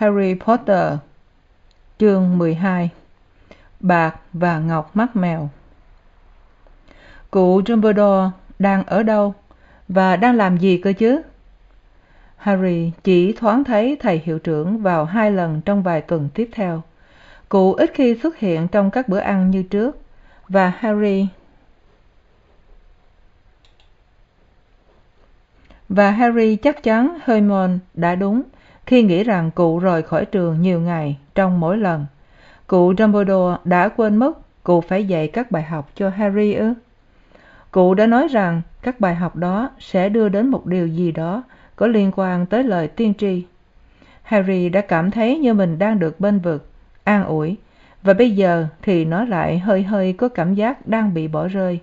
harry potter, chương mười hai, bạc và ngọc mắt mèo. Cụ dumbledore đang ở đâu và đang làm gì cơ chứ? Harry chỉ thoáng thấy thầy hiệu trưởng vào hai lần trong vài tuần tiếp theo. Cụ ít khi xuất hiện trong các bữa ăn như trước và harry và harry chắc chắn hermione đã đúng khi nghĩ rằng cụ rời khỏi trường nhiều ngày trong mỗi lần. Cụ dumbledore đã quên mất cụ phải dạy các bài học cho harry ư? Cụ đã nói rằng các bài học đó sẽ đưa đến một điều gì đó có liên quan tới lời tiên tri. Harry đã cảm thấy như mình đang được bênh vực, an ủi, và bây giờ thì nó lại hơi hơi có cảm giác đang bị bỏ rơi.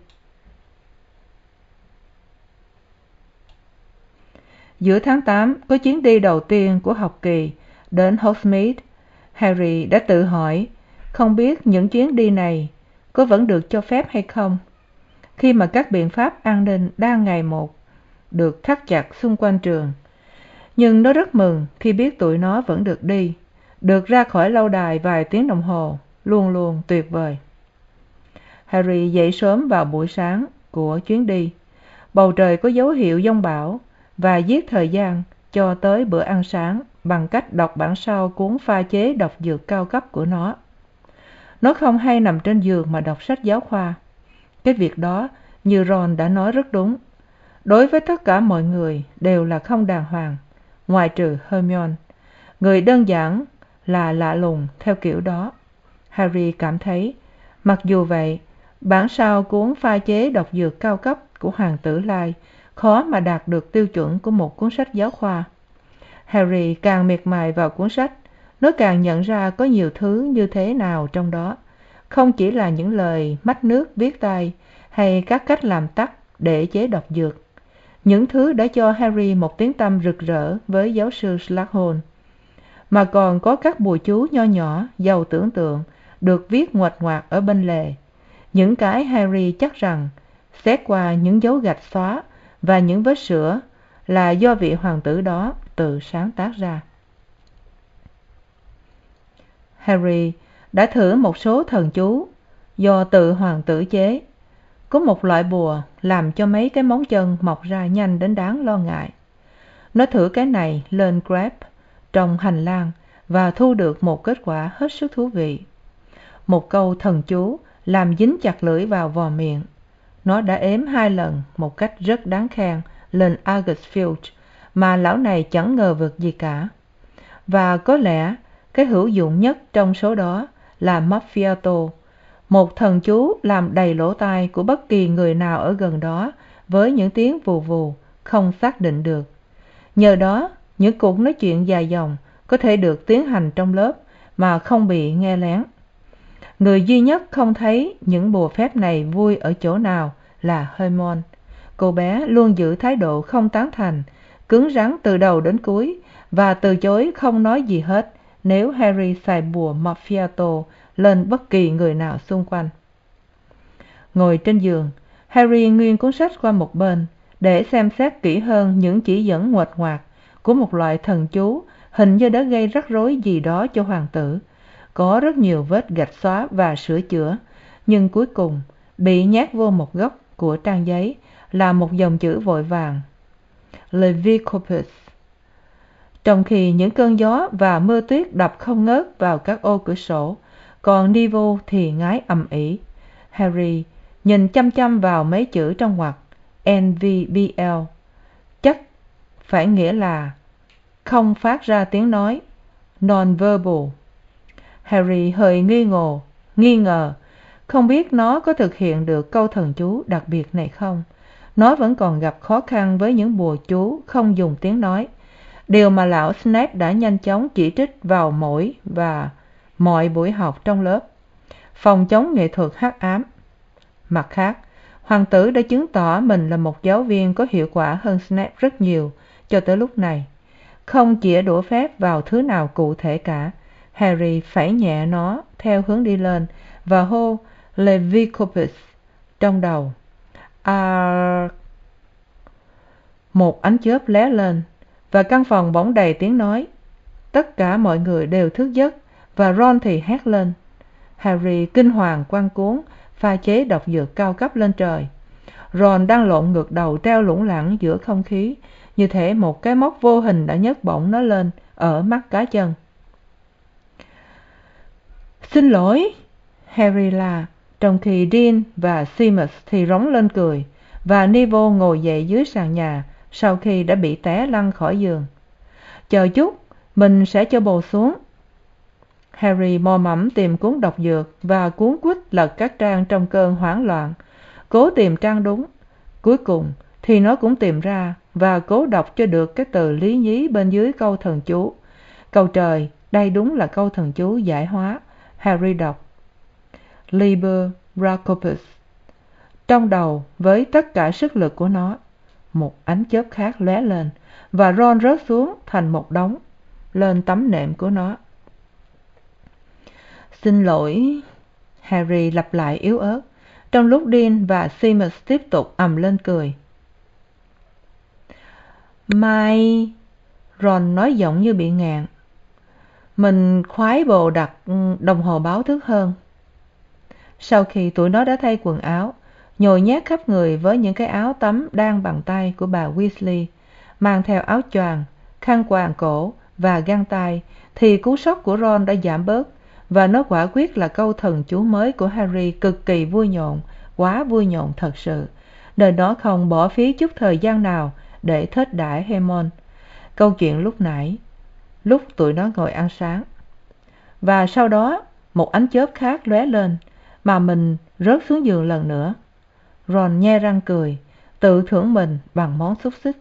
Giữa tháng tám, có chuyến đi đầu tiên của học kỳ đến hogsmeade harry đã tự hỏi, không biết những chuyến đi này có vẫn được cho phép hay không. Khi mà các biện pháp an ninh đang ngày một được thắt chặt xung quanh trường, nhưng nó rất mừng khi biết tụi nó vẫn được đi, được ra khỏi lâu đài vài tiếng đồng hồ, luôn luôn tuyệt vời. Harry dậy sớm vào buổi sáng của chuyến đi. Bầu trời có dấu hiệu giông bão và giết thời gian cho tới bữa ăn sáng bằng cách đọc bản sao cuốn pha chế độc dược cao cấp của nó. Nó không hay nằm trên giường mà đọc sách giáo khoa. Cái việc đó, như ron đã nói rất đúng. Đối với tất cả mọi người, đều là không đàng hoàng, ngoài trừ hermione. Người đơn giản là lạ lùng theo kiểu đó. Harry cảm thấy, mặc dù vậy, bản sao cuốn pha chế độc dược cao cấp của hoàng tử lai khó mà đạt được tiêu chuẩn của một cuốn sách giáo khoa. Harry càng miệt mài vào cuốn sách, nó càng nhận ra có nhiều thứ như thế nào trong đó. Không chỉ là những lời mách nước viết tay hay các cách làm tắt để chế độc dược. Những thứ đã cho harry một tiếng tăm rực rỡ với giáo sư s mà còn có các bùa chú nho nhỏ giàu tưởng tượng được viết nguệch ngoạc ở bên lề. Những cái harry chắc rằng xét qua những dấu gạch xóa và những vết sửa là do vị hoàng tử đó tự sáng tác ra. Harry đã thử một số thần chú do tự hoàng tử chế. Có một loại bùa làm cho mấy cái móng chân mọc ra nhanh đến đáng lo ngại. Nó thử cái này lên grab trong hành lang và thu được một kết quả hết sức thú vị. Một câu thần chú làm dính chặt lưỡi vào vò miệng nó đã ếm hai lần một cách rất đáng khen lên argus Field, mà lão này chẳng ngờ vực gì cả. Và có lẽ cái hữu dụng nhất trong số đó là maffiato một thần chú làm đầy lỗ tai của bất kỳ người nào ở gần đó với những tiếng vù vù không xác định được. Nhờ đó những cuộc nói chuyện dài dòng có thể được tiến hành trong lớp mà không bị nghe lén người duy nhất không thấy những bùa phép này vui ở chỗ nào là hermione cô bé luôn giữ thái độ không tán thành, cứng rắn từ đầu đến cuối và từ chối không nói gì hết nếu harry xài bùa maffiato lên bất kỳ người nào xung quanh. Ngồi trên giường, harry nghiêng cuốn sách qua một bên để xem xét kỹ hơn những chỉ dẫn nguệch ngoạc của một loại thần chú hình như đã gây rắc rối gì đó cho hoàng tử có rất nhiều vết gạch xóa và sửa chữa, nhưng cuối cùng bị nhét vô một góc của trang giấy là một dòng chữ vội vàng Levi Corpus. trong khi những cơn gió và mưa tuyết đập không ngớt vào các ô cửa sổ, còn nivo thì ngái ầm ĩ. Harry nhìn chăm chăm vào mấy chữ trong ngoặc nvbl chắc phải nghĩa là không phát ra tiếng nói non verbal harry hơi nghi ngờ nghi ngờ, không biết nó có thực hiện được câu thần chú đặc biệt này không. Nó vẫn còn gặp khó khăn với những bùa chú không dùng tiếng nói. Điều mà lão snape đã nhanh chóng chỉ trích vào mỗi và mọi buổi học trong lớp. Phòng chống nghệ thuật hắc ám. Mặt khác, hoàng tử đã chứng tỏ mình là một giáo viên có hiệu quả hơn snape rất nhiều cho tới lúc này. Không chĩa đũa phép vào thứ nào cụ thể cả harry phải nhẹ nó theo hướng đi lên và hô levicorpus trong đầu. A một ánh chớp lóe lên và căn phòng bỗng đầy tiếng nói. Tất cả mọi người đều thức giấc và ron thì hét lên. Harry kinh hoàng quăng cuốn, pha chế độc dược cao cấp lên trời. Ron đang lộn ngược đầu treo lủng lẳng giữa không khí, như thể một cái móc vô hình đã nhấc bổng nó lên ở mắt cá chân xin lỗi, harry la trong khi dean và seamus thì rống lên cười, và neville ngồi dậy dưới sàn nhà sau khi đã bị té lăn khỏi giường. Chờ chút, mình sẽ cho bồ xuống. Harry mò mẫm tìm cuốn đọc dược và cuốn quýt lật các trang trong cơn hoảng loạn, cố tìm trang đúng. Cuối cùng thì nó cũng tìm ra và cố đọc cho được cái từ lý nhí bên dưới câu thần chú. Câu trời, đây đúng là câu thần chú giải hóa harry đọc. Liber Bracopus. trong đầu, với tất cả sức lực của nó, một ánh chớp khác lóe lên và ron rớt xuống thành một đống lên tấm nệm của nó. Xin lỗi, harry lặp lại yếu ớt. Trong lúc dean và seamus tiếp tục ầm lên cười. Mai ron nói giọng như bị ngạn mình khoái bồ đặt ừ, đồng hồ báo thức hơn. Sau khi tụi nó đã thay quần áo, nhồi nhét khắp người với những cái áo tắm đang bằng tay của bà weasley, mang theo áo choàng, khăn quàng cổ và găng tay, thì cú sốc của ron đã giảm bớt và nó quả quyết là câu thần chú mới của harry cực kỳ vui nhộn, quá vui nhộn thật sự. Nên nó không bỏ phí chút thời gian nào để thết đãi hemon câu chuyện lúc nãy lúc tụi nó ngồi ăn sáng. Và sau đó, một ánh chớp khác lóe lên mà mình rớt xuống giường lần nữa. Ron nhe răng cười, tự thưởng mình bằng món xúc xích.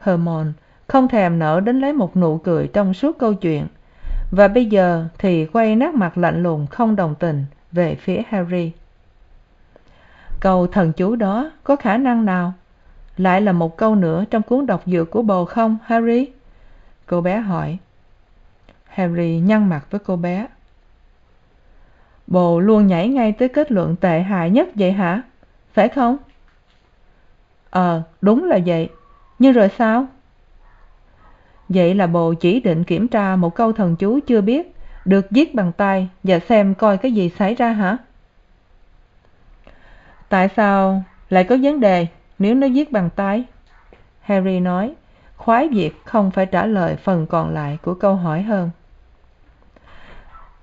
Hermon không thèm nở đến lấy một nụ cười trong suốt câu chuyện. Và bây giờ thì quay nát mặt lạnh lùng không đồng tình về phía harry. Câu thần chú đó có khả năng nào? Lại là một câu nữa trong cuốn đọc dược của bồ không, harry? Cô bé hỏi. Harry nhăn mặt với cô bé. Bồ luôn nhảy ngay tới kết luận tệ hại nhất vậy hả? Phải không? Ờ đúng là vậy. Nhưng rồi sao? Vậy là bồ chỉ định kiểm tra một câu thần chú chưa biết, được viết bằng tay và xem coi cái gì xảy ra hả? Tại sao lại có vấn đề nếu nó viết bằng tay? Harry nói khoái việc không phải trả lời phần còn lại của câu hỏi hơn.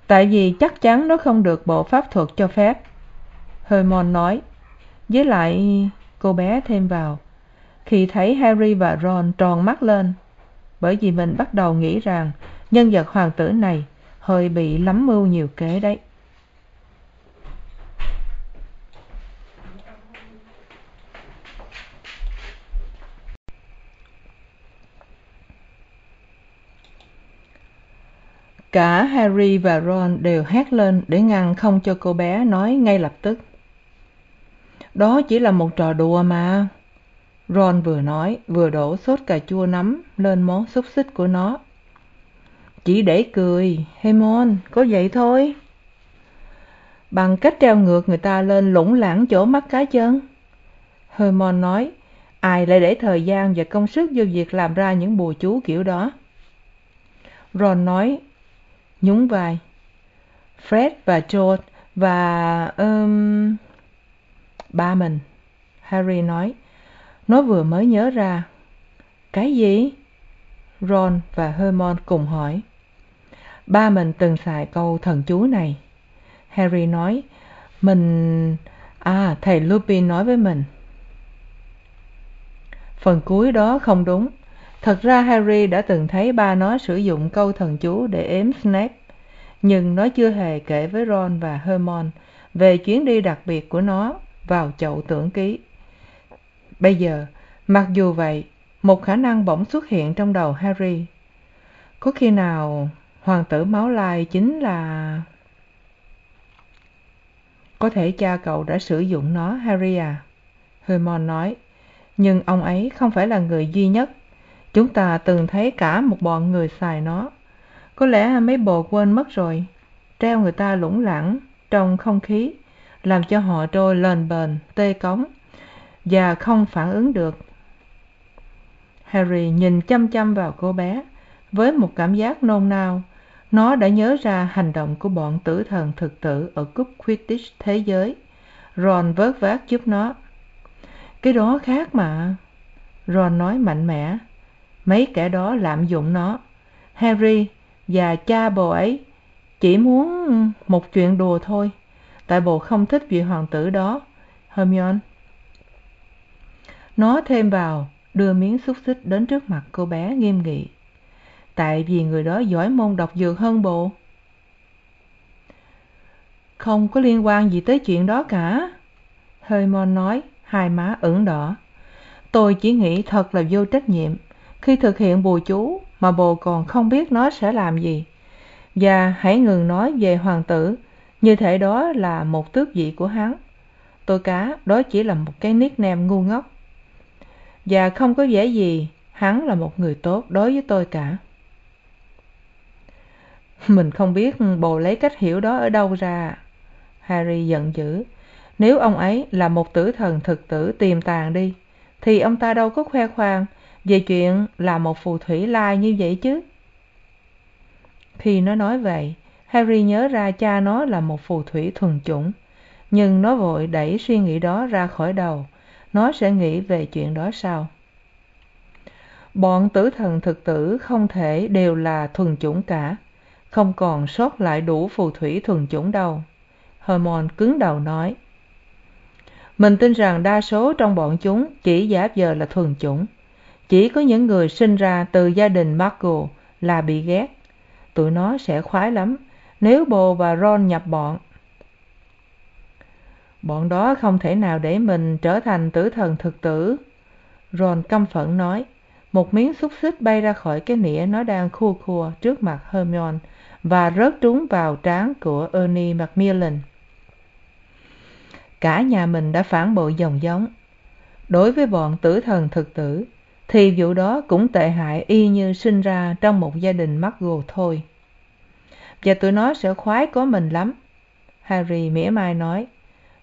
Tại vì chắc chắn nó không được bộ pháp thuật cho phép. Hermon nói, với lại cô bé thêm vào, khi thấy harry và ron tròn mắt lên, bởi vì mình bắt đầu nghĩ rằng nhân vật hoàng tử này hơi bị lắm mưu nhiều kế đấy. Cả harry và ron đều hét lên để ngăn không cho cô bé nói ngay lập tức. Đó chỉ là một trò đùa mà. Ron vừa nói, vừa đổ sốt cà chua nấm lên món xúc xích của nó. Chỉ để cười hemon có vậy thôi. Bằng cách treo ngược, người ta lên lủng lẳng chỗ mắt cá chân. Hermon nói, ai lại để thời gian và công sức vô việc làm ra những bùa chú kiểu đó? Ron nói nhún vai. Fred và george và um, ba mình harry nói. Nó vừa mới nhớ ra cái gì? Ron và hermon cùng hỏi. Ba mình từng xài câu thần chú này. Harry nói mình à thầy lupin nói với mình. Phần cuối đó không đúng thật ra harry đã từng thấy ba nó sử dụng câu thần chú để ếm snape, nhưng nó chưa hề kể với ron và hermon về chuyến đi đặc biệt của nó vào chậu tưởng ký. Bây giờ, mặc dù vậy, một khả năng bỗng xuất hiện trong đầu harry. Có khi nào hoàng tử máu lai chính là có thể cha cậu đã sử dụng nó, harry à? Hermon nói, nhưng ông ấy không phải là người duy nhất chúng ta từng thấy cả một bọn người xài nó. Có lẽ mấy bồ quên mất rồi. Treo người ta lủng lẳng trong không khí, làm cho họ trôi lềnh bềnh tê cống và không phản ứng được. Harry nhìn chăm chăm vào cô bé với một cảm giác nôn nao. Nó đã nhớ ra hành động của bọn tử thần thực tử ở cúp quidditch thế giới. Ron vớt vát giúp nó. Cái đó khác mà, ron nói mạnh mẽ mấy kẻ đó lạm dụng nó. Harry và cha bồ ấy chỉ muốn một chuyện đùa thôi. Tại bồ không thích vị hoàng tử đó, hermione. Nó thêm vào, đưa miếng xúc xích đến trước mặt cô bé nghiêm nghị. Tại vì người đó giỏi môn đọc dược hơn bồ không có liên quan gì tới chuyện đó cả, hermione nói, hai má ửng đỏ. Tôi chỉ nghĩ thật là vô trách nhiệm khi thực hiện bùa chú mà bồ còn không biết nó sẽ làm gì. Và hãy ngừng nói về hoàng tử, như thể đó là một tước vị của hắn. Tôi cá, đó chỉ là một cái nickname ngu ngốc. Và không có vẻ gì, hắn là một người tốt đối với tôi cả. Mình không biết bồ lấy cách hiểu đó ở đâu ra, harry giận dữ. Nếu ông ấy là một tử thần thực tử tiềm tàng đi, thì ông ta đâu có khoe khoang về chuyện là một phù thủy lai như vậy chứ? Khi nó nói vậy, harry nhớ ra cha nó là một phù thủy thuần chủng. Nhưng nó vội đẩy suy nghĩ đó ra khỏi đầu. Nó sẽ nghĩ về chuyện đó sau. Bọn tử thần thực tử không thể đều là thuần chủng cả. Không còn sót lại đủ phù thủy thuần chủng đâu. Hermon cứng đầu nói, mình tin rằng đa số trong bọn chúng chỉ giả vờ là thuần chủng chỉ có những người sinh ra từ gia đình muggle là bị ghét. Tụi nó sẽ khoái lắm, nếu bồ và ron nhập bọn. Bọn đó không thể nào để mình trở thành tử thần thực tử. Ron căm phẫn nói, một miếng xúc xích bay ra khỏi cái nĩa nó đang khua khua trước mặt hermione và rớt trúng vào trán của ernie macmillan. Cả nhà mình đã phản bội dòng giống. Đối với bọn tử thần thực tử thì vụ đó cũng tệ hại y như sinh ra trong một gia đình mắc gồ thôi. Và tụi nó sẽ khoái có mình lắm. Harry mỉa mai nói,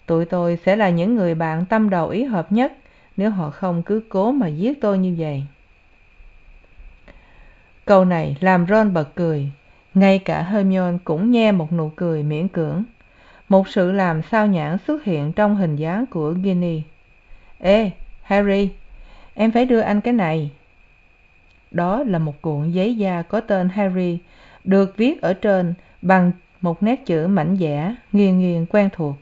tụi tôi sẽ là những người bạn tâm đầu ý hợp nhất nếu họ không cứ cố mà giết tôi như vậy. Câu này làm ron bật cười. Ngay cả hermione cũng nhe một nụ cười miễn cưỡng. Một sự làm sao nhãn xuất hiện trong hình dáng của ginny. Ê, harry em phải đưa anh cái này. Đó là một cuộn giấy da có tên harry, được viết ở trên bằng một nét chữ mảnh vẽ nghiêng nghiêng quen thuộc.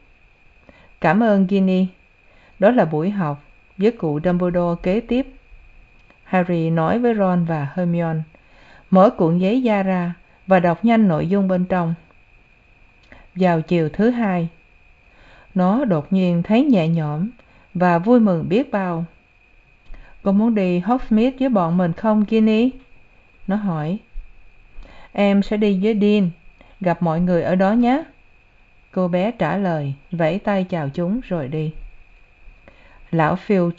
Cảm ơn ginny. Đó là buổi học với cụ dumbledore kế tiếp. Harry nói với ron và hermione, mở cuộn giấy da ra và đọc nhanh nội dung bên trong. Vào chiều thứ hai, nó đột nhiên thấy nhẹ nhõm và vui mừng biết bao cô muốn đi hogsmeade với bọn mình không, ginny? Nó hỏi. Em sẽ đi với dean, gặp mọi người ở đó nhé. Cô bé trả lời, vẫy tay chào chúng rồi đi. Lão Field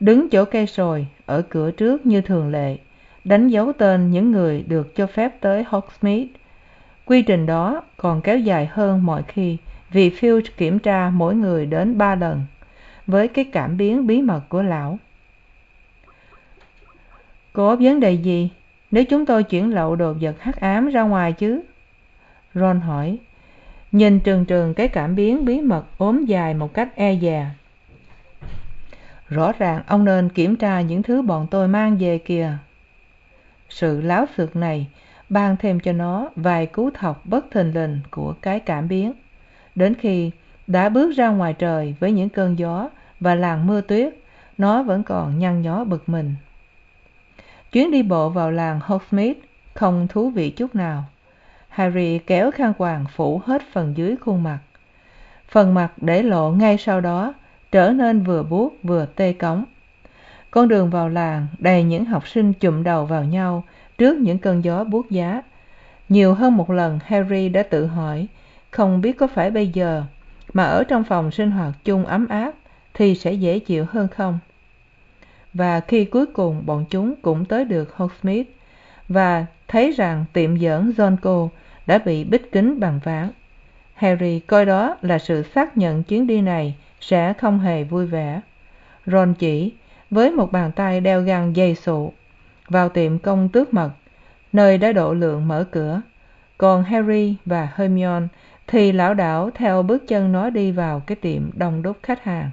đứng chỗ cây sồi, ở cửa trước như thường lệ, đánh dấu tên những người được cho phép tới hogsmeade quy trình đó còn kéo dài hơn mọi khi, vì Field kiểm tra mỗi người đến ba lần, với cái cảm biến bí mật của lão có vấn đề gì? Nếu chúng tôi chuyển lậu đồ vật hắc ám ra ngoài chứ? Ron hỏi. Nhìn trừng trừng cái cảm biến bí mật ốm dài một cách e dè. Rõ ràng ông nên kiểm tra những thứ bọn tôi mang về kìa. Sự láo xược này ban thêm cho nó vài cú thọc bất thình lình của cái cảm biến. Đến khi đã bước ra ngoài trời với những cơn gió và làn mưa tuyết, nó vẫn còn nhăn nhó bực mình chuyến đi bộ vào làng hogsmeade không thú vị chút nào. Harry kéo khăn quàng phủ hết phần dưới khuôn mặt. Phần mặt để lộ ngay sau đó, trở nên vừa buốt vừa tê cống. Con đường vào làng đầy những học sinh chụm đầu vào nhau trước những cơn gió buốt giá. Nhiều hơn một lần harry đã tự hỏi, không biết có phải bây giờ mà ở trong phòng sinh hoạt chung ấm áp thì sẽ dễ chịu hơn không? Và khi cuối cùng bọn chúng cũng tới được hogsmeade và thấy rằng tiệm giỡn johnco đã bị bít kín bằng ván. Harry coi đó là sự xác nhận chuyến đi này sẽ không hề vui vẻ. Ron chỉ, với một bàn tay đeo găng dây sụ, vào tiệm công tước mật, nơi đã độ lượng mở cửa. Còn harry và hermione thì lảo đảo theo bước chân nó đi vào cái tiệm đông đúc khách hàng.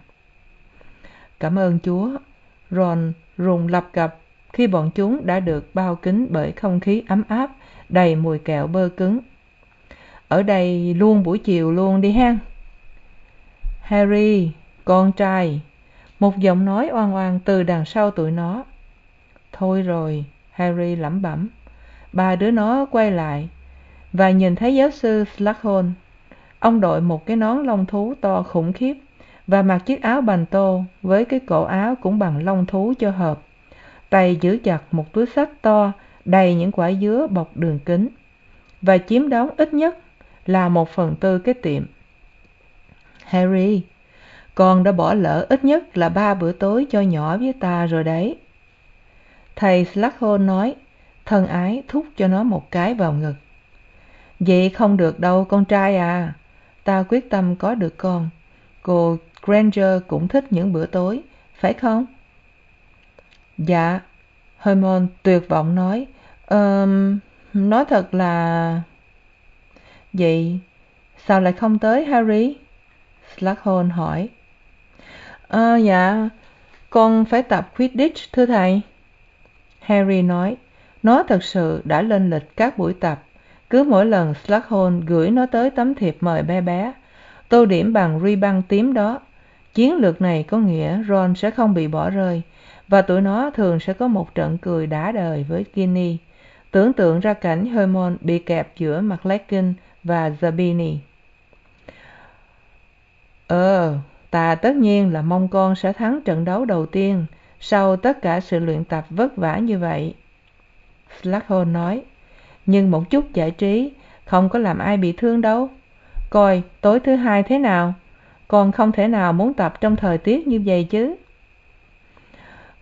Cảm ơn chúa ron rùng lập cập khi bọn chúng đã được bao kín bởi không khí ấm áp, đầy mùi kẹo bơ cứng. Ở đây luôn buổi chiều luôn đi hen. Harry, con trai, một giọng nói oan oan từ đằng sau tụi nó. Thôi rồi, harry lẩm bẩm. Ba đứa nó quay lại và nhìn thấy giáo sư s ông đội một cái nón lông thú to khủng khiếp và mặc chiếc áo bành tô với cái cổ áo cũng bằng lông thú cho hợp. Tay giữ chặt một túi sách to, đầy những quả dứa bọc đường kính. Và chiếm đóng ít nhất là một phần tư cái tiệm. Harry, con đã bỏ lỡ ít nhất là ba bữa tối cho nhỏ với ta rồi đấy. Thầy s nói, thân ái thúc cho nó một cái vào ngực. Vậy không được đâu con trai à ta quyết tâm có được con. Cô granger cũng thích những bữa tối, phải không? Dạ hermon tuyệt vọng nói. Ờm, nói thật là vậy, sao lại không tới, harry? Slughorn hỏi. Ờ dạ con phải tập quidditch, thưa thầy. Harry nói. Nó thật sự đã lên lịch các buổi tập. Cứ mỗi lần slughorn gửi nó tới tấm thiệp mời bé bé, tô điểm bằng ri băng tím đó chiến lược này có nghĩa ron sẽ không bị bỏ rơi, và tụi nó thường sẽ có một trận cười đã đời với ginny. Tưởng tượng ra cảnh hermione bị kẹp giữa mclaggen và zabini ờ ta tất nhiên là mong con sẽ thắng trận đấu đầu tiên sau tất cả sự luyện tập vất vả như vậy s nói. Nhưng một chút giải trí, không có làm ai bị thương đâu. Coi, tối thứ hai thế nào? Con không thể nào muốn tập trong thời tiết như vậy chứ.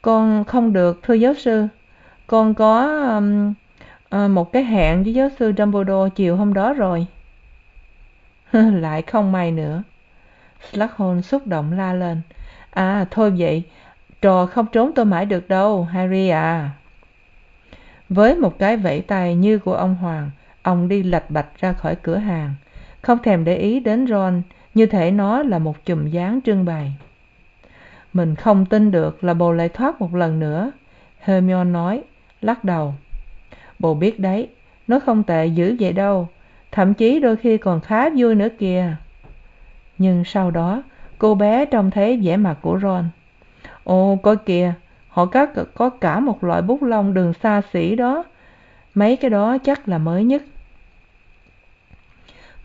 Con không được thưa giáo sư. Con có um, uh, một cái hẹn với giáo sư dumbledore chiều hôm đó rồi. Lại không may nữa. S xúc động la lên. À thôi vậy trò không trốn tôi mãi được đâu harry à. Với một cái vẫy tay như của ông hoàng ông đi lạch bạch ra khỏi cửa hàng. Không thèm để ý đến ron như thể nó là một chùm dáng trưng bày. Mình không tin được là bồ lại thoát một lần nữa hermione nói lắc đầu. Bồ biết đấy nó không tệ dữ vậy đâu thậm chí đôi khi còn khá vui nữa kìa. Nhưng sau đó cô bé trông thấy vẻ mặt của ron. Ồ coi kìa họ có, có cả một loại bút lông đường xa xỉ đó. Mấy cái đó chắc là mới nhất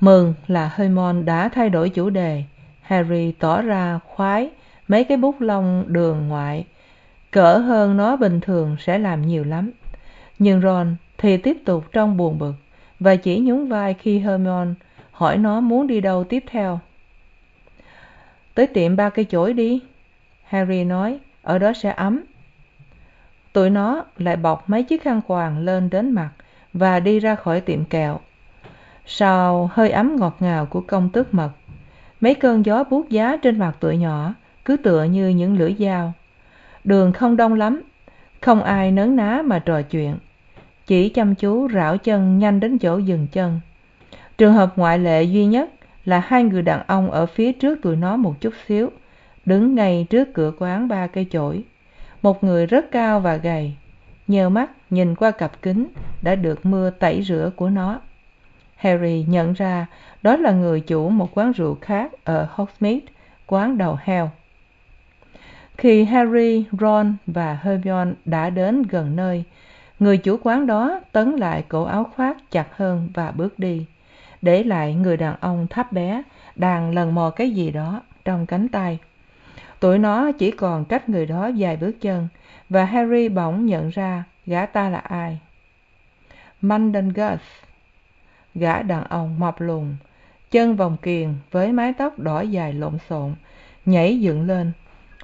mừng là hermon đã thay đổi chủ đề. Harry tỏ ra khoái, mấy cái bút lông đường ngoại. Cỡ hơn nó bình thường sẽ làm nhiều lắm. Nhưng ron thì tiếp tục trong buồn bực và chỉ nhún vai khi hermione hỏi nó muốn đi đâu tiếp theo. Tới tiệm ba cây chổi đi, harry nói, ở đó sẽ ấm. Tụi nó lại bọc mấy chiếc khăn quàng lên đến mặt và đi ra khỏi tiệm kẹo sau hơi ấm ngọt ngào của công tước mật, mấy cơn gió buốt giá trên mặt tụi nhỏ, cứ tựa như những lưỡi dao. Đường không đông lắm, không ai nấn ná mà trò chuyện, chỉ chăm chú rảo chân nhanh đến chỗ dừng chân. Trường hợp ngoại lệ duy nhất là hai người đàn ông ở phía trước tụi nó một chút xíu, đứng ngay trước cửa quán ba cây chổi. Một người rất cao và gầy nhờ mắt nhìn qua cặp kính đã được mưa tẩy rửa của nó harry nhận ra đó là người chủ một quán rượu khác ở hogsmeade, quán đầu heo. Khi harry, ron và hermione đã đến gần nơi, người chủ quán đó tấn lại cổ áo khoác chặt hơn và bước đi, để lại người đàn ông thấp bé đang lần mò cái gì đó trong cánh tay. Tụi nó chỉ còn cách người đó vài bước chân và harry bỗng nhận ra gã ta là ai? Mandangus gã đàn ông mập lùn, chân vòng kiềng với mái tóc đỏ dài lộn xộn, nhảy dựng lên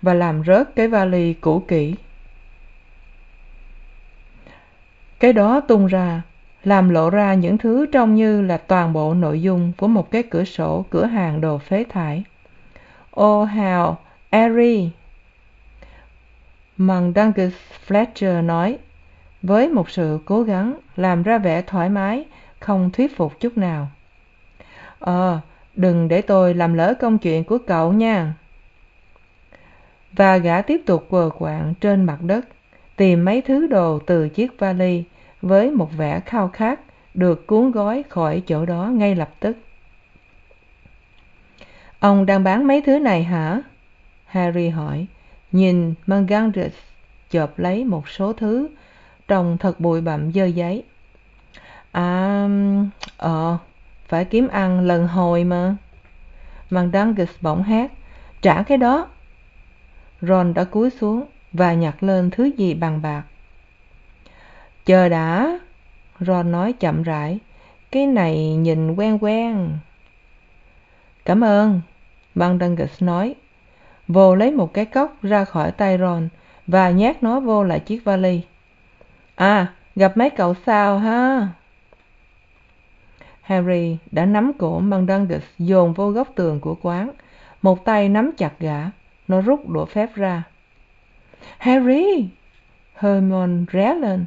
và làm rớt cái vali cũ kỹ cái đó tung ra, làm lộ ra những thứ trông như là toàn bộ nội dung của một cái cửa sổ, cửa hàng đồ phế thải oh, ô hào airy! mằng Dungus Fletcher nói, với một sự cố gắng làm ra vẻ thoải mái không thuyết phục chút nào. Ờ đừng để tôi làm lỡ công chuyện của cậu nha. Và gã tiếp tục quờ quạng trên mặt đất, tìm mấy thứ đồ từ chiếc vali với một vẻ khao khát được cuốn gói khỏi chỗ đó ngay lập tức. Ông đang bán mấy thứ này hả? Harry hỏi, nhìn mangandus chộp lấy một số thứ trông thật bụi bặm dơ giấy à ờ phải kiếm ăn lần hồi mà. Mangandus bỗng hát trả cái đó. Ron đã cúi xuống và nhặt lên thứ gì bằng bạc. Chờ đã, ron nói chậm rãi, cái này nhìn quen quen. Cảm ơn mangandus nói. Vô lấy một cái cốc ra khỏi tay ron và nhét nó vô lại chiếc vali. À gặp mấy cậu sao ha? Harry đã nắm cổ mangandus dồn vô góc tường của quán. Một tay nắm chặt gã, nó rút đũa phép ra. Harry! Hermione ré lên.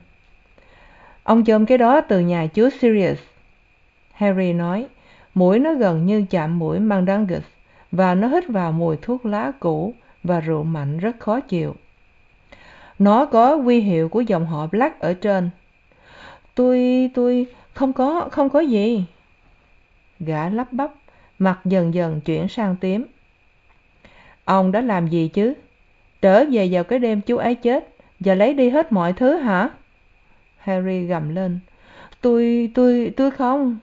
Ông chôm cái đó từ nhà chú sirius. Harry nói, mũi nó gần như chạm mũi mangandus và nó hít vào mùi thuốc lá cũ và rượu mạnh rất khó chịu. Nó có huy hiệu của dòng họ black ở trên. Tôi tôi không có không có gì. Gã lắp bắp, mặt dần dần chuyển sang tím. Ông đã làm gì chứ? Trở về vào cái đêm chú ấy chết và lấy đi hết mọi thứ hả? Harry gầm lên. Tôi tôi tôi không.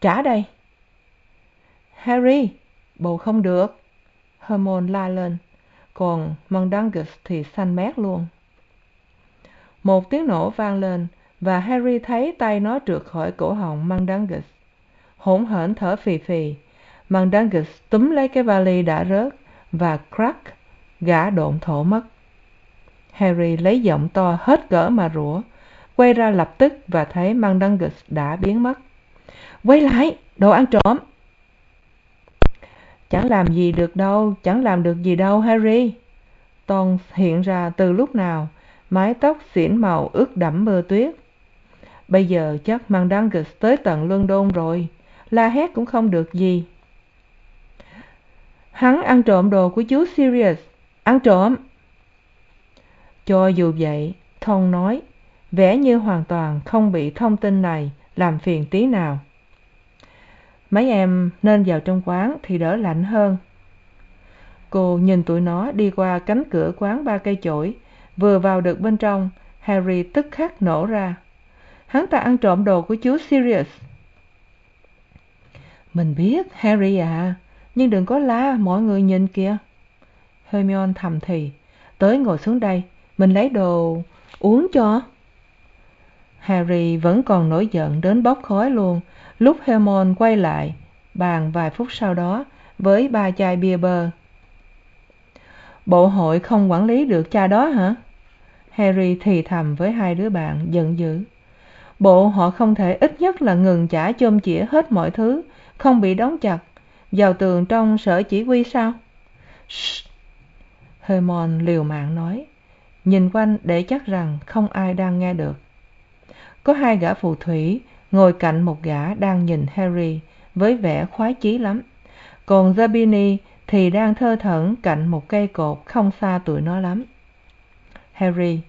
Trả đây. Harry, bầu không được. Hermon la lên. Còn mundungus thì xanh mét luôn. Một tiếng nổ vang lên và harry thấy tay nó trượt khỏi cổ họng mandangus hỗn hển thở phì phì. Mandangus túm lấy cái vali đã rớt và crack, gã độn thổ mất. Harry lấy giọng to hết cỡ mà rủa, quay ra lập tức và thấy mandangus đã biến mất. Quay lại, đồ ăn trộm. Chẳng làm gì được đâu, chẳng làm được gì đâu, harry. Ton hiện ra từ lúc nào, mái tóc xỉn màu ướt đẫm mưa tuyết bây giờ chắc mundungus tới tận london rồi, la hét cũng không được gì. Hắn ăn trộm đồ của chú sirius, ăn trộm. Cho dù vậy thon nói, vẻ như hoàn toàn không bị thông tin này làm phiền tí nào. Mấy em nên vào trong quán thì đỡ lạnh hơn. Cô nhìn tụi nó đi qua cánh cửa quán ba cây chổi, vừa vào được bên trong, harry tức khắc nổ ra hắn ta ăn trộm đồ của chú sirius. Mình biết, harry à nhưng đừng có la mọi người nhìn kìa. Hermione thầm thì, tới ngồi xuống đây, mình lấy đồ uống cho. Harry vẫn còn nổi giận đến bốc khói luôn. Lúc hermione quay lại, bàn vài phút sau đó, với ba chai bia bơ. Bộ hội không quản lý được cha đó hả? Harry thì thầm với hai đứa bạn giận dữ bộ họ không thể ít nhất là ngừng trả chôm chĩa hết mọi thứ, không bị đóng chặt. Vào tường trong sở chỉ huy sao? Shh. hermon liều mạng nói. Nhìn quanh để chắc rằng không ai đang nghe được. Có hai gã phù thủy ngồi cạnh một gã đang nhìn harry với vẻ khoái chí lắm. Còn zabini thì đang thơ thẩn cạnh một cây cột không xa tụi nó lắm. Harry,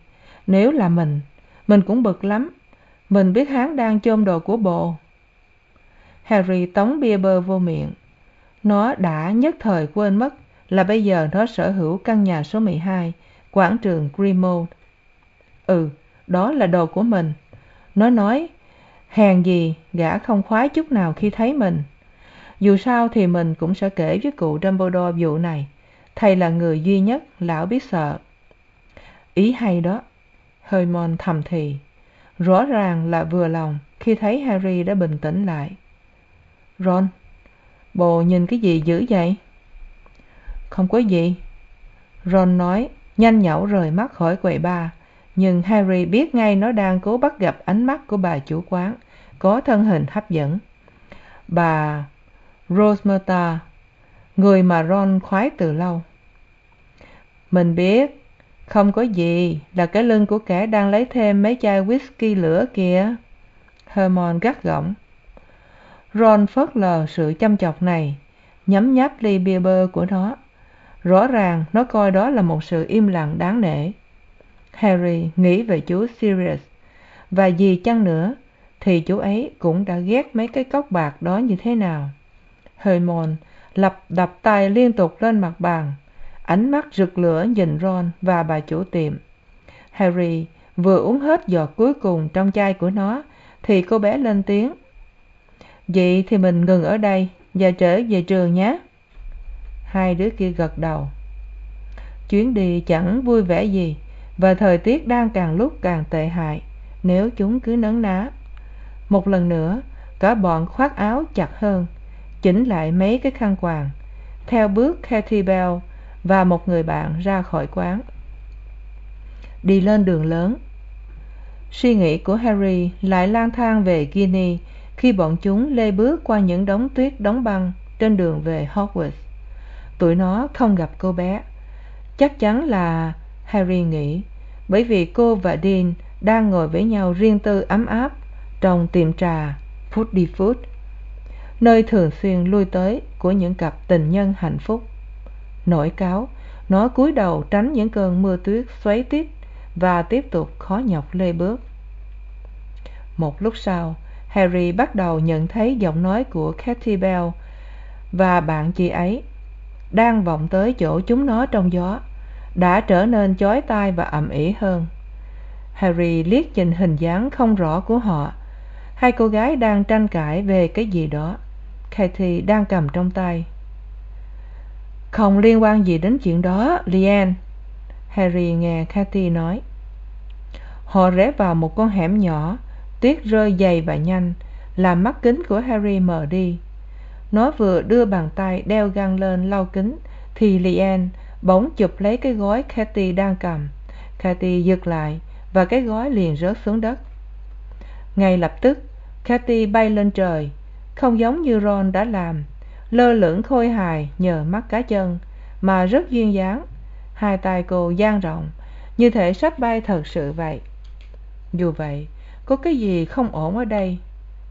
nếu là mình mình cũng bực lắm mình biết hắn đang chôm đồ của bồ harry tống bia bơ vô miệng. Nó đã nhất thời quên mất là bây giờ nó sở hữu căn nhà số mười hai, quảng trường greenmount ừ đó là đồ của mình. Nó nói, hèn gì gã không khoái chút nào khi thấy mình. Dù sao thì mình cũng sẽ kể với cụ dumbledore vụ này. Thầy là người duy nhất lão biết sợ. Ý hay đó. Hermione thầm thì rõ ràng là vừa lòng khi thấy harry đã bình tĩnh lại. Ron bồ nhìn cái gì dữ vậy? Không có gì. Ron nói, nhanh nhảu rời mắt khỏi quầy bar, nhưng harry biết ngay nó đang cố bắt gặp ánh mắt của bà chủ quán, có thân hình hấp dẫn. Bà rosmerta, người mà ron khoái từ lâu. Mình biết không có gì, là cái lưng của kẻ đang lấy thêm mấy chai whisky lửa kìa. Hermon gắt gỏng. Ron phớt lờ sự chăm chọc này, nhấm nháp ly bia bơ của nó. Rõ ràng nó coi đó là một sự im lặng đáng nể. Harry nghĩ về chú sirius. Và gì chăng nữa, thì chú ấy cũng đã ghét mấy cái cốc bạc đó như thế nào. Hermon lập đập tay liên tục lên mặt bàn ánh mắt rực lửa nhìn ron và bà chủ tiệm. Harry vừa uống hết giọt cuối cùng trong chai của nó, thì cô bé lên tiếng. Vậy thì mình ngừng ở đây và trở về trường nhé. Hai đứa kia gật đầu. Chuyến đi chẳng vui vẻ gì và thời tiết đang càng lúc càng tệ hại, nếu chúng cứ nấn ná. Một lần nữa, cả bọn khoác áo chặt hơn, chỉnh lại mấy cái khăn quàng. Theo bước katy bell và một người bạn ra khỏi quán. Đi lên đường lớn. Suy nghĩ của harry lại lang thang về guinea khi bọn chúng lê bước qua những đống tuyết đóng băng trên đường về hogwarts. Tụi nó không gặp cô bé. Chắc chắn là harry nghĩ, bởi vì cô và dean đang ngồi với nhau riêng tư ấm áp trong tiệm trà foodie food, nơi thường xuyên lui tới của những cặp tình nhân hạnh phúc nổi cáo. Nó cúi đầu tránh những cơn mưa tuyết xoáy tít và tiếp tục khó nhọc lê bước. Một lúc sau, harry bắt đầu nhận thấy giọng nói của katy bell và bạn chị ấy đang vọng tới chỗ chúng nó trong gió, đã trở nên chói tai và ầm ĩ hơn. Harry liếc nhìn hình dáng không rõ của họ. Hai cô gái đang tranh cãi về cái gì đó. Katy đang cầm trong tay không liên quan gì đến chuyện đó liane harry nghe Kathy nói. Họ rẽ vào một con hẻm nhỏ, tuyết rơi dày và nhanh, làm mắt kính của harry mờ đi. Nó vừa đưa bàn tay đeo găng lên lau kính, thì liane bỗng chụp lấy cái gói Kathy đang cầm. Kathy giật lại và cái gói liền rớt xuống đất. Ngay lập tức Kathy bay lên trời, không giống như ron đã làm lơ lửng khôi hài nhờ mắt cá chân, mà rất duyên dáng. Hai tay cô dang rộng, như thể sắp bay thật sự vậy. Dù vậy, có cái gì không ổn ở đây?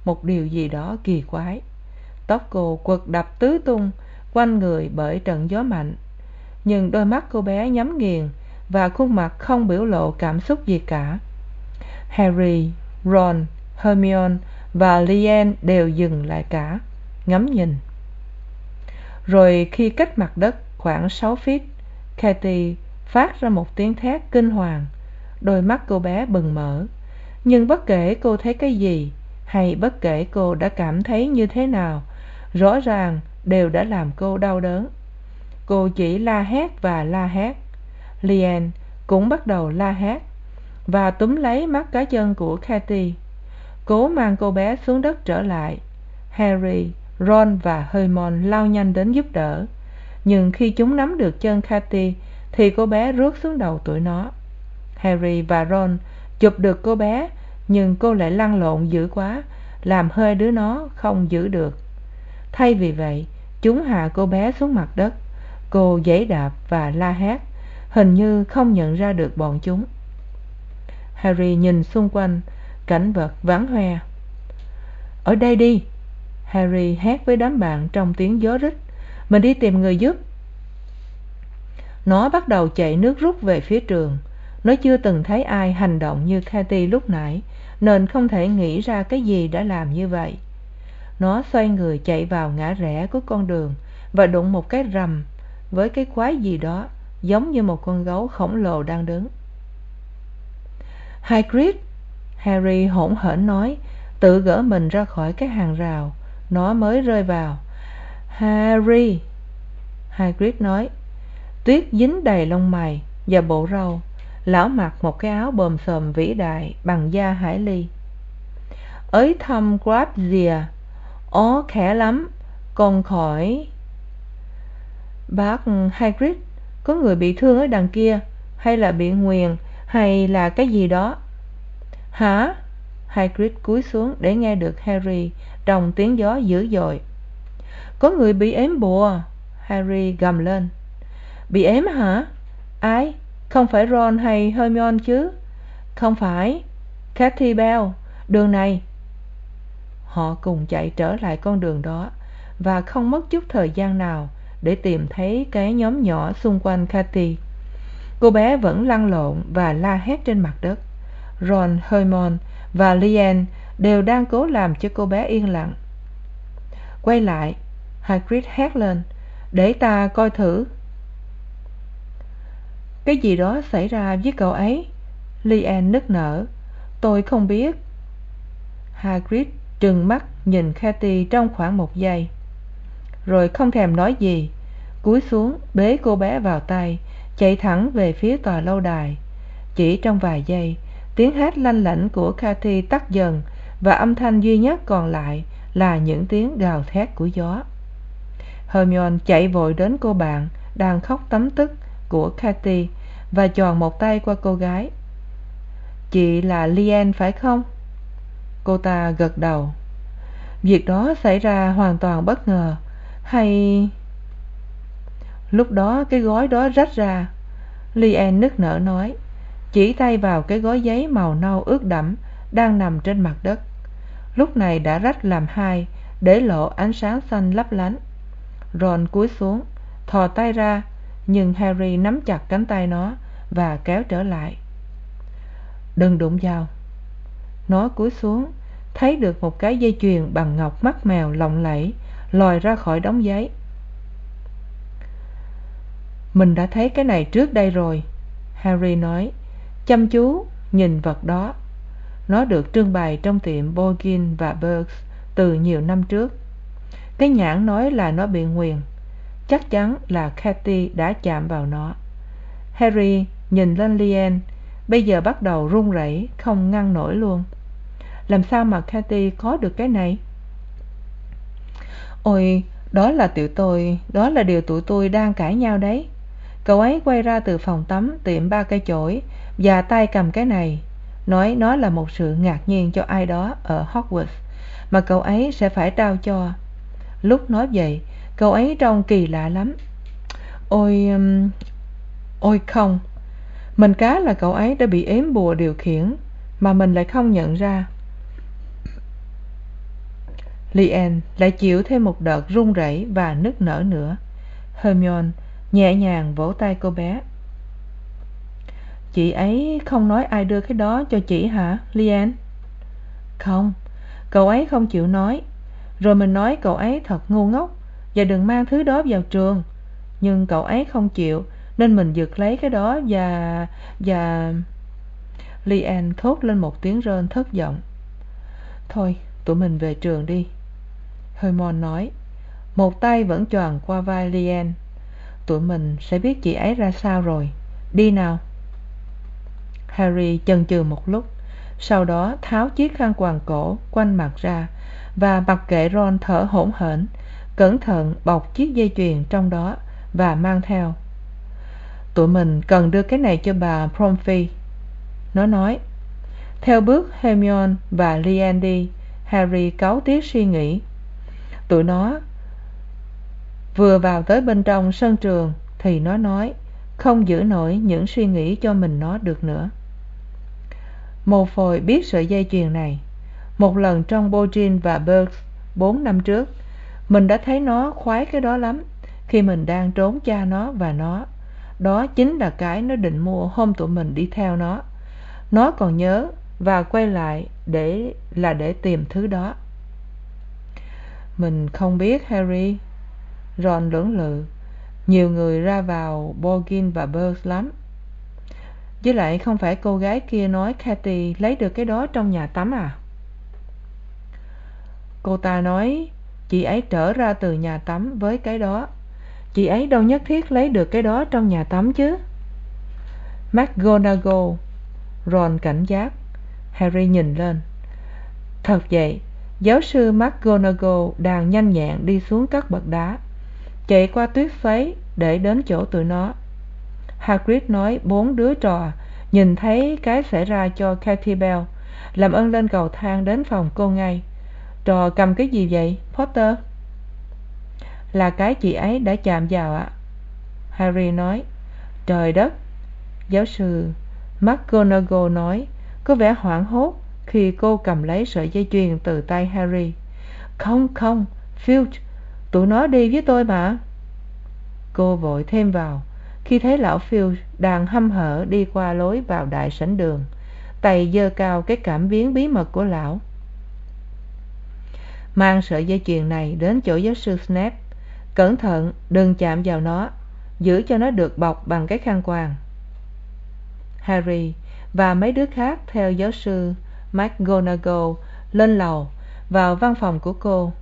Một điều gì đó kỳ quái. Tóc cô quật đập tứ tung, quanh người bởi trận gió mạnh. Nhưng đôi mắt cô bé nhắm nghiền và khuôn mặt không biểu lộ cảm xúc gì cả. Harry, ron, hermione và lien đều dừng lại cả, ngắm nhìn rồi khi cách mặt đất khoảng sáu feet katy phát ra một tiếng thét kinh hoàng. Đôi mắt cô bé bừng mở. Nhưng bất kể cô thấy cái gì, hay bất kể cô đã cảm thấy như thế nào, rõ ràng đều đã làm cô đau đớn. Cô chỉ la hét và la hét. Lien cũng bắt đầu la hét và túm lấy mắt cá chân của katy cố mang cô bé xuống đất trở lại. Harry ron và hermione lao nhanh đến giúp đỡ. Nhưng khi chúng nắm được chân katy thì cô bé rớt xuống đầu tụi nó. Harry và ron chụp được cô bé, nhưng cô lại lăn lộn dữ quá, làm hơi đứa nó không giữ được. Thay vì vậy, chúng hạ cô bé xuống mặt đất. Cô giãy đạp và la hét, hình như không nhận ra được bọn chúng. Harry nhìn xung quanh, cảnh vật vắng hoe. Ở đây đi harry hét với đám bạn trong tiếng gió rít. Mình đi tìm người giúp. Nó bắt đầu chạy nước rút về phía trường. Nó chưa từng thấy ai hành động như katy lúc nãy, nên không thể nghĩ ra cái gì đã làm như vậy. Nó xoay người chạy vào ngã rẽ của con đường và đụng một cái rầm với cái quái gì đó, giống như một con gấu khổng lồ đang đứng. Hagrid, harry hỗn hển nói, tự gỡ mình ra khỏi cái hàng rào nó mới rơi vào. Harry hagrid nói, tuyết dính đầy lông mày và bộ râu, lão mặc một cái áo bồm xồm vĩ đại bằng da hải ly. Ới thăm grab dìa ó khẽ lắm còn khỏi. Bác hagrid có người bị thương ở đằng kia, hay là bị nguyền, hay là cái gì đó? Hả? Hagrid cúi xuống để nghe được harry đồng tiếng gió dữ dội. Có người bị ếm bùa, harry gầm lên. Bị ếm hả? Ai? Không phải ron hay hermione chứ? Không phải. Cathy bell, đường này. Họ cùng chạy trở lại con đường đó và không mất chút thời gian nào để tìm thấy cái nhóm nhỏ xung quanh Cathy. cô bé vẫn lăn lộn và la hét trên mặt đất. Ron, hermione và lien đều đang cố làm cho cô bé yên lặng. Quay lại, hagrid hét lên, để ta coi thử. Cái gì đó xảy ra với cậu ấy? Lien nức nở. Tôi không biết. Hagrid trừng mắt nhìn Cathy trong khoảng một giây. Rồi không thèm nói gì. Cúi xuống bế cô bé vào tay, chạy thẳng về phía tòa lâu đài. Chỉ trong vài giây tiếng hát lanh lảnh của Cathy tắt dần và âm thanh duy nhất còn lại là những tiếng gào thét của gió. Hermione chạy vội đến cô bạn đang khóc tấm tức của Cathy và tròn một tay qua cô gái. Chị là liane phải không? Cô ta gật đầu. Việc đó xảy ra hoàn toàn bất ngờ. Hay lúc đó cái gói đó rách ra. Liane nức nở nói chỉ tay vào cái gói giấy màu nâu ướt đẫm đang nằm trên mặt đất. Lúc này đã rách làm hai, để lộ ánh sáng xanh lấp lánh. Ron cúi xuống, thò tay ra, nhưng harry nắm chặt cánh tay nó và kéo trở lại. Đừng đụng vào. Nó cúi xuống, thấy được một cái dây chuyền bằng ngọc mắt mèo lộng lẫy lòi ra khỏi đống giấy. Mình đã thấy cái này trước đây rồi, harry nói chăm chú nhìn vật đó. Nó được trưng bày trong tiệm borgin và burks từ nhiều năm trước. Cái nhãn nói là nó bị nguyền. Chắc chắn là Cathy đã chạm vào nó. Harry nhìn lên liane bây giờ bắt đầu run rẩy, không ngăn nổi luôn. Làm sao mà Cathy có được cái này? Ôi, đó là tiểu tôi, đó là điều tụi tôi đang cãi nhau đấy. Cậu ấy quay ra từ phòng tắm tiệm ba cây chổi và tay cầm cái này nói nó là một sự ngạc nhiên cho ai đó ở hogwarts mà cậu ấy sẽ phải trao cho. Lúc nói vậy cậu ấy trông kỳ lạ lắm. Ôi um, ôi không mình cá là cậu ấy đã bị ếm bùa điều khiển mà mình lại không nhận ra. Liane lại chịu thêm một đợt run rẩy và nức nở nữa. Hermione nhẹ nhàng vỗ tay cô bé chị ấy không nói ai đưa cái đó cho chị hả liane không, cậu ấy không chịu nói. Rồi mình nói cậu ấy thật ngu ngốc và đừng mang thứ đó vào trường. Nhưng cậu ấy không chịu, nên mình giựt lấy cái đó và và liane thốt lên một tiếng rên thất vọng. Thôi, tụi mình về trường đi. Hermon nói, một tay vẫn choàng qua vai liane tụi mình sẽ biết chị ấy ra sao rồi. Đi nào harry chần chừ một lúc. Sau đó tháo chiếc khăn quàng cổ quanh mặt ra và mặc kệ ron thở hổn hển, cẩn thận bọc chiếc dây chuyền trong đó và mang theo. Tụi mình cần đưa cái này cho bà Pomfrey nó nói. Theo bước hermione và liane đi, harry cáu tiếc suy nghĩ. Tụi nó vừa vào tới bên trong sân trường, thì nó nói, không giữ nổi những suy nghĩ cho mình nó được nữa. Mô phôi biết sợi dây chuyền này. Một lần trong Bojin và burks bốn năm trước, mình đã thấy nó khoái cái đó lắm. Khi mình đang trốn cha nó và nó, đó chính là cái nó định mua hôm tụi mình đi theo nó. Nó còn nhớ và quay lại để, là để tìm thứ đó. Mình không biết, harry. Ron lưỡng lự. Nhiều người ra vào borgin và burrs lắm với lại không phải cô gái kia nói Cathy lấy được cái đó trong nhà tắm à? Cô ta nói, chị ấy trở ra từ nhà tắm với cái đó. Chị ấy đâu nhất thiết lấy được cái đó trong nhà tắm chứ? Mcgonagall ron cảnh giác. Harry nhìn lên. Thật vậy, giáo sư mcgonagall đang nhanh nhẹn đi xuống các bậc đá. Chạy qua tuyết phấy để đến chỗ tụi nó hagrid nói, bốn đứa trò, nhìn thấy cái xảy ra cho Katy bell, làm ơn lên cầu thang đến phòng cô ngay. Trò cầm cái gì vậy, potter? Là cái chị ấy đã chạm vào ạ, harry nói. Trời đất! Giáo sư mcgonagall nói, có vẻ hoảng hốt khi cô cầm lấy sợi dây chuyền từ tay harry. Không không, filch, tụi nó đi với tôi mà. Cô vội thêm vào khi thấy lão phiêu đang hăm hở đi qua lối vào đại sảnh đường, tay giơ cao cái cảm biến bí mật của lão. Mang sợi dây chuyền này đến chỗ giáo sư snape. Cẩn thận, đừng chạm vào nó. Giữ cho nó được bọc bằng cái khăn quàng. Harry và mấy đứa khác theo giáo sư mcgonagall lên lầu vào văn phòng của cô.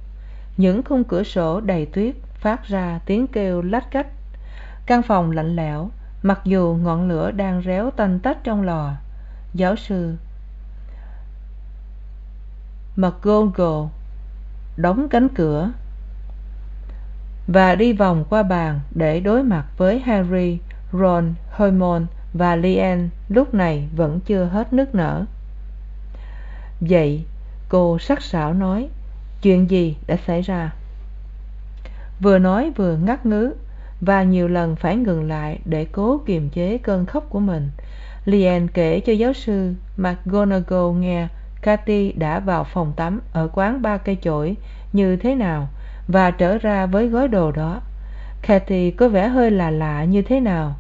Những khung cửa sổ đầy tuyết phát ra tiếng kêu lách cách căn phòng lạnh lẽo, mặc dù ngọn lửa đang réo tanh tách trong lò. Giáo sư mcgonagall đóng cánh cửa và đi vòng qua bàn để đối mặt với harry, ron, hermione và lien lúc này vẫn chưa hết nức nở. Vậy, cô sắc sảo nói, chuyện gì đã xảy ra? Vừa nói vừa ngắt ngứ và nhiều lần phải ngừng lại để cố kiềm chế cơn khóc của mình. Liền kể cho giáo sư mcgonagall nghe cathy đã vào phòng tắm ở quán ba cây chổi như thế nào và trở ra với gói đồ đó. Cathy có vẻ hơi là lạ như thế nào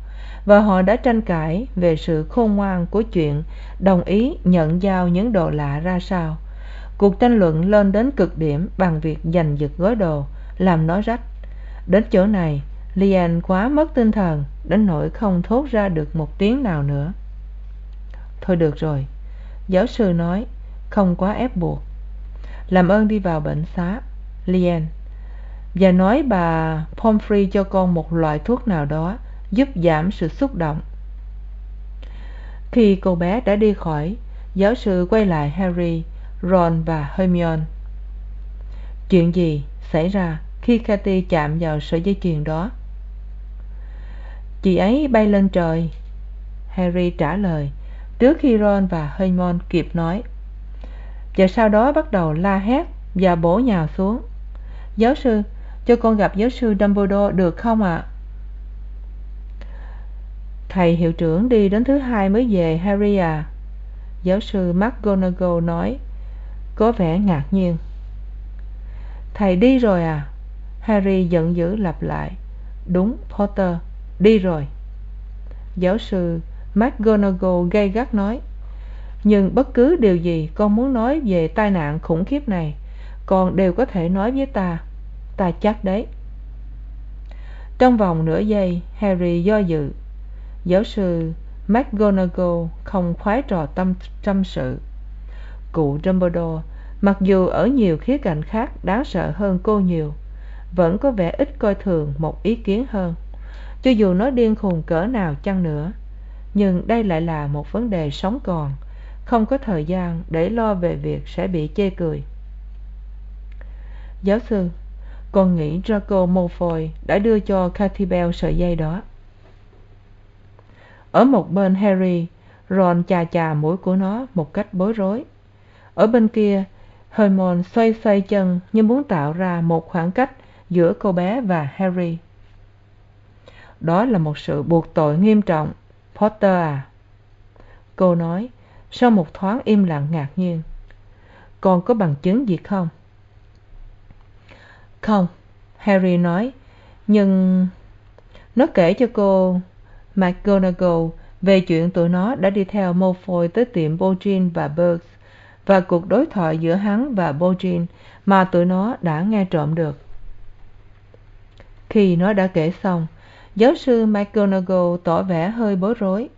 và họ đã tranh cãi về sự khôn ngoan của chuyện đồng ý nhận giao những đồ lạ ra sao. Cuộc tranh luận lên đến cực điểm bằng việc giành giật gói đồ, làm nó rách. Đến chỗ này lian quá mất tinh thần, đến nỗi không thốt ra được một tiếng nào nữa. Thôi được rồi, giáo sư nói, không quá ép buộc. Làm ơn đi vào bệnh xá lian và nói bà pomfrey cho con một loại thuốc nào đó giúp giảm sự xúc động. Khi cô bé đã đi khỏi, giáo sư quay lại harry, ron và hermione. Chuyện gì xảy ra khi cathy chạm vào sợi dây chuyền đó? Chị ấy bay lên trời. Harry trả lời, trước khi ron và hermione kịp nói. Và sau đó bắt đầu la hét và bổ nhào xuống. Giáo sư, cho con gặp giáo sư dumbledore được không ạ? Thầy hiệu trưởng đi đến thứ hai mới về, harry à. Giáo sư mcgonagall nói, có vẻ ngạc nhiên. Thầy đi rồi à? Harry giận dữ lặp lại. Đúng, potter đi rồi. Giáo sư mcgonagall gay gắt nói, nhưng bất cứ điều gì con muốn nói về tai nạn khủng khiếp này, con đều có thể nói với ta. Ta chắc đấy. Trong vòng nửa giây, harry do dự. Giáo sư mcgonagall không khoái trò tâm tâm sự. Cụ dumbledore, mặc dù ở nhiều khía cạnh khác đáng sợ hơn cô nhiều, vẫn có vẻ ít coi thường một ý kiến hơn cho dù nó điên khùng cỡ nào chăng nữa, nhưng đây lại là một vấn đề sống còn, không có thời gian để lo về việc sẽ bị chê cười. Giáo sư, con nghĩ draco malfoy đã đưa cho cathy bell sợi dây đó. Ở một bên harry, ron chà chà mũi của nó một cách bối rối. Ở bên kia, hermione xoay xoay chân như muốn tạo ra một khoảng cách giữa cô bé và harry đó là một sự buộc tội nghiêm trọng. Potter à. Cô nói, sau một thoáng im lặng ngạc nhiên. Con có bằng chứng gì không? Không, harry nói. Nhưng nó kể cho cô mcgonagall về chuyện tụi nó đã đi theo malfoy tới tiệm Bogin và burks và cuộc đối thoại giữa hắn và Bogin mà tụi nó đã nghe trộm được. Khi nó đã kể xong giáo sư mcgonagall tỏ vẻ hơi bối rối.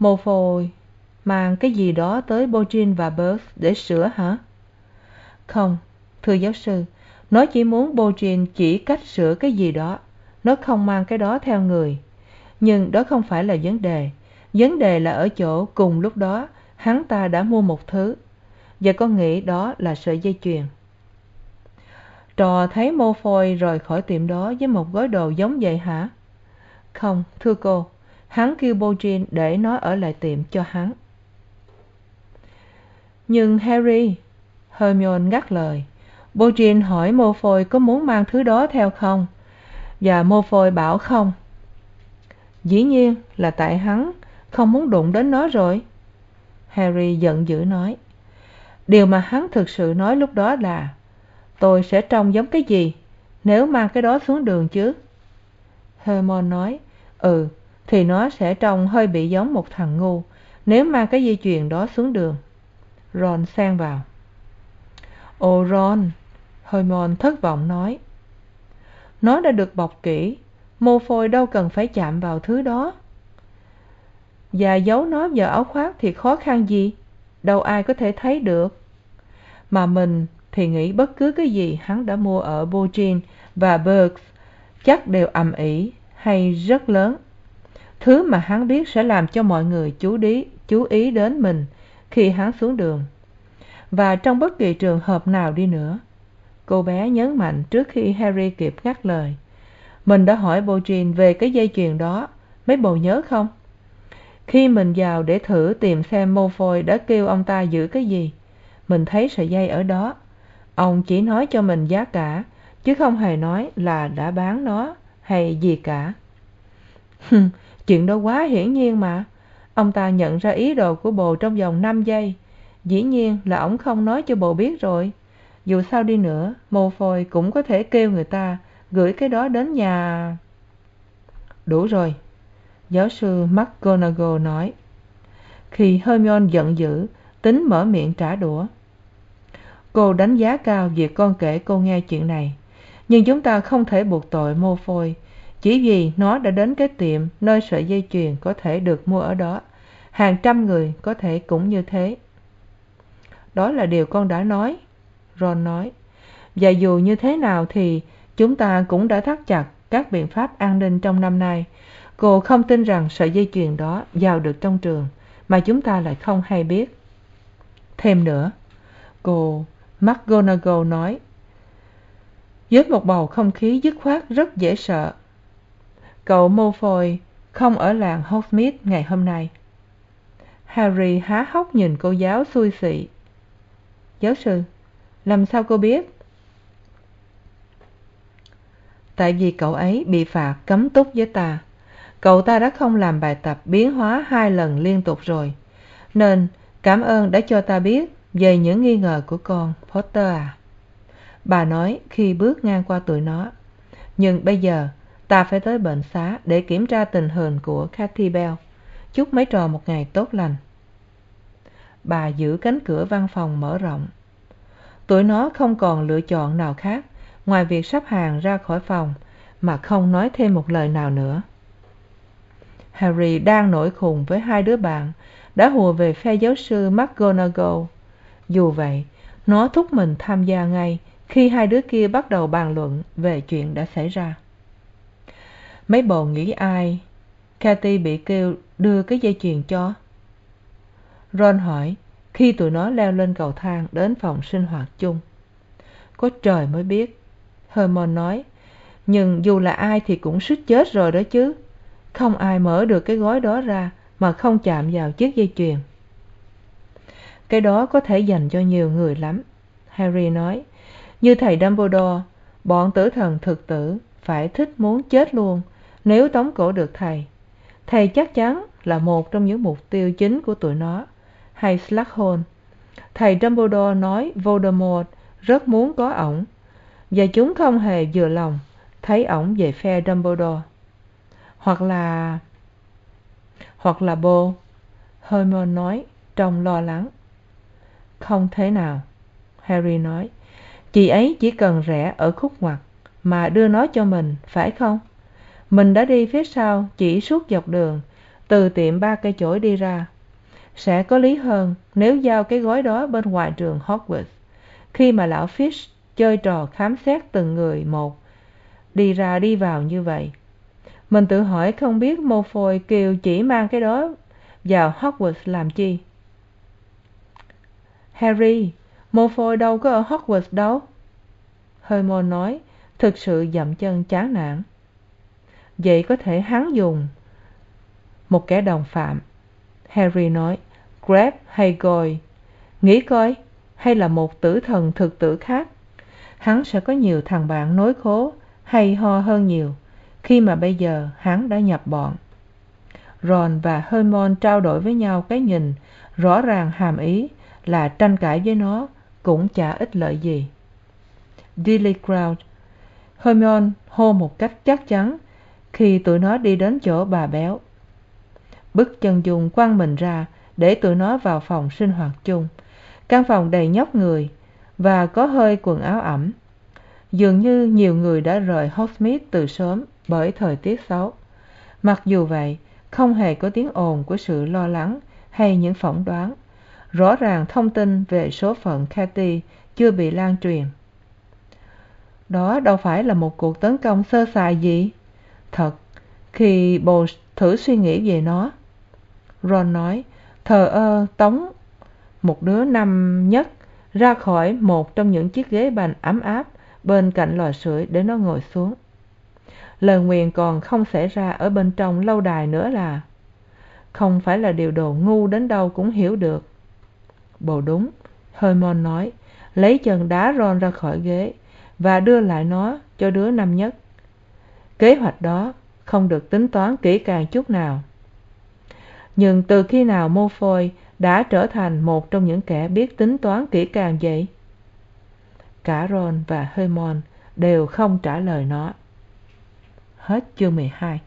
Malfoy mang cái gì đó tới Bogin và burke để sửa hả? Không, thưa giáo sư, nó chỉ muốn Bogin chỉ cách sửa cái gì đó. Nó không mang cái đó theo người. Nhưng đó không phải là vấn đề. Vấn đề là ở chỗ cùng lúc đó, hắn ta đã mua một thứ. Và con nghĩ đó là sợi dây chuyền trò thấy mô phôi rời khỏi tiệm đó với một gói đồ giống vậy hả? Không, thưa cô. Hắn kêu bojin để nó ở lại tiệm cho hắn. Nhưng harry, hermione ngắt lời. Bojin hỏi mô phôi có muốn mang thứ đó theo không? Và mô phôi bảo không. Dĩ nhiên là tại hắn, không muốn đụng đến nó rồi. Harry giận dữ nói. Điều mà hắn thực sự nói lúc đó là tôi sẽ trông giống cái gì? Nếu mang cái đó xuống đường chứ? Hermon nói ừ thì nó sẽ trông hơi bị giống một thằng ngu, nếu mang cái dây chuyền đó xuống đường. Ron sang vào. Ồ, ron, hermon thất vọng nói. Nó đã được bọc kỹ, mô phôi đâu cần phải chạm vào thứ đó. Và giấu nó vào áo khoác thì khó khăn gì? Đâu ai có thể thấy được. Mà mình thì nghĩ bất cứ cái gì hắn đã mua ở Bojin và Burks chắc đều ầm ĩ hay rất lớn. Thứ mà hắn biết sẽ làm cho mọi người chú ý, chú ý đến mình khi hắn xuống đường. Và trong bất kỳ trường hợp nào đi nữa cô bé nhấn mạnh trước khi harry kịp ngắt lời. Mình đã hỏi Bojin về cái dây chuyền đó mấy bồ nhớ không? Khi mình vào để thử tìm xem mô phôi đã kêu ông ta giữ cái gì mình thấy sợi dây ở đó ông chỉ nói cho mình giá cả, chứ không hề nói là đã bán nó hay gì cả. Chuyện đó quá hiển nhiên mà. Ông ta nhận ra ý đồ của bồ trong vòng năm giây. Dĩ nhiên là ổng không nói cho bồ biết rồi. Dù sao đi nữa mô phôi cũng có thể kêu người ta gửi cái đó đến nhà. Đủ rồi. Giáo sư mcgonagall nói. Khi hermione giận dữ, tính mở miệng trả đũa cô đánh giá cao việc con kể cô nghe chuyện này. Nhưng chúng ta không thể buộc tội mô phôi. Chỉ vì nó đã đến cái tiệm, nơi sợi dây chuyền có thể được mua ở đó. Hàng trăm người có thể cũng như thế. Đó là điều con đã nói, ron nói. Và dù như thế nào thì chúng ta cũng đã thắt chặt các biện pháp an ninh trong năm nay. Cô không tin rằng sợi dây chuyền đó vào được trong trường, mà chúng ta lại không hay biết. Thêm nữa, cô mcgonagall nói, với một bầu không khí dứt khoát rất dễ sợ. Cậu mô phôi không ở làng h ngày hôm nay. Harry há hốc nhìn cô giáo xui xị. Giáo sư, làm sao cô biết? Tại vì cậu ấy bị phạt cấm túc với ta. Cậu ta đã không làm bài tập biến hóa hai lần liên tục rồi. Nên cảm ơn đã cho ta biết về những nghi ngờ của con, potter à. Bà nói khi bước ngang qua tụi nó, nhưng bây giờ ta phải tới bệnh xá để kiểm tra tình hình của cathy bell. Chúc mấy trò một ngày tốt lành. Bà giữ cánh cửa văn phòng mở rộng. Tụi nó không còn lựa chọn nào khác ngoài việc sắp hàng ra khỏi phòng mà không nói thêm một lời nào nữa. Harry đang nổi khùng với hai đứa bạn đã hùa về phe giáo sư mcgonagall dù vậy, nó thúc mình tham gia ngay khi hai đứa kia bắt đầu bàn luận về chuyện đã xảy ra. Mấy bồ nghĩ ai? Cathy bị kêu đưa cái dây chuyền cho. Ron hỏi, khi tụi nó leo lên cầu thang đến phòng sinh hoạt chung, có trời mới biết. Hermon nói, nhưng dù là ai thì cũng suýt chết rồi đó chứ. Không ai mở được cái gói đó ra mà không chạm vào chiếc dây chuyền cái đó có thể dành cho nhiều người lắm. Harry nói, như thầy dumbledore, bọn tử thần thực tử phải thích muốn chết luôn, nếu tống cổ được thầy. Thầy chắc chắn là một trong những mục tiêu chính của tụi nó. Hay slughorn, thầy dumbledore nói voldemort rất muốn có ổng, và chúng không hề vừa lòng thấy ổng về phe dumbledore. Hoặc là hoặc là bô hermione nói trông lo lắng không thế nào, harry nói. Chị ấy chỉ cần rẽ ở khúc ngoặt mà đưa nó cho mình, phải không? Mình đã đi phía sau chỉ suốt dọc đường, từ tiệm ba cây chổi đi ra. Sẽ có lý hơn nếu giao cái gói đó bên ngoài trường hogwarts. Khi mà lão fish chơi trò khám xét từng người một, đi ra đi vào như vậy, mình tự hỏi không biết mô phôi kêu chỉ mang cái đó vào hogwarts làm chi harry mô phôi đâu có ở hogwarts đâu. Hermione nói, thực sự dậm chân chán nản. Vậy có thể hắn dùng một kẻ đồng phạm. Harry nói grab hay goi nghĩ coi, hay là một tử thần thực tử khác? Hắn sẽ có nhiều thằng bạn nối khố, hay ho hơn nhiều, khi mà bây giờ hắn đã nhập bọn. Ron và hermione trao đổi với nhau cái nhìn rõ ràng hàm ý là tranh cãi với nó cũng chả ích lợi gì. Dilly crowd hermione hô một cách chắc chắn khi tụi nó đi đến chỗ bà béo. Bức chân dung quăng mình ra để tụi nó vào phòng sinh hoạt chung. Căn phòng đầy nhóc người và có hơi quần áo ẩm. Dường như nhiều người đã rời hogsmeade từ sớm bởi thời tiết xấu. Mặc dù vậy, không hề có tiếng ồn của sự lo lắng hay những phỏng đoán rõ ràng thông tin về số phận cathy chưa bị lan truyền. Đó đâu phải là một cuộc tấn công sơ sài gì? Thật, khi bồ thử suy nghĩ về nó, ron nói, thờ ơ, tống. Một đứa năm nhất ra khỏi một trong những chiếc ghế bành ấm áp bên cạnh lò sưởi để nó ngồi xuống. Lời nguyền còn không xảy ra ở bên trong lâu đài nữa là, không phải là điều đồ ngu đến đâu cũng hiểu được bồ đúng. Hermione nói, lấy chân đá ron ra khỏi ghế và đưa lại nó cho đứa năm nhất. Kế hoạch đó không được tính toán kỹ càng chút nào. Nhưng từ khi nào mô phôi đã trở thành một trong những kẻ biết tính toán kỹ càng vậy? Cả ron và hermione đều không trả lời nó. Hết chương mười hai.